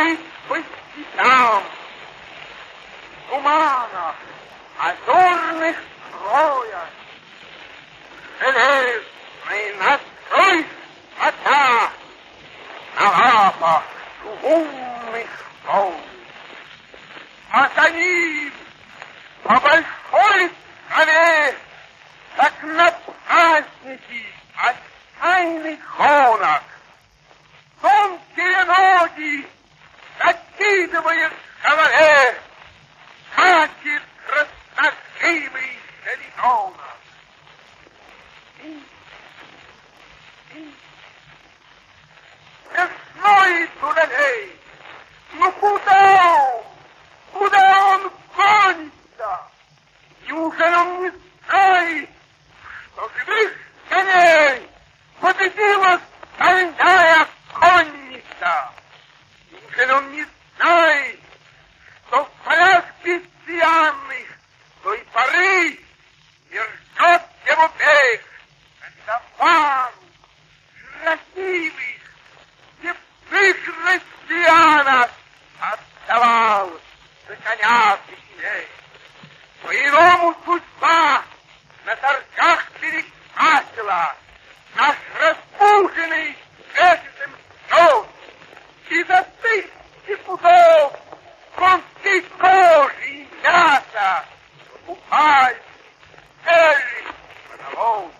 жить по степям, туманах, озорных строях, железный настрой кота на лапах чугунных стол. А за ним по большой траве, как на праздники от тайных гонок, ноги закидывает голове, катит красношивый ребенок. громов судьба на торгах перекрасила. Наш распуженный месяцем нос. И за тысячи пудов концы кожи и мяса. Покупали целый монолог.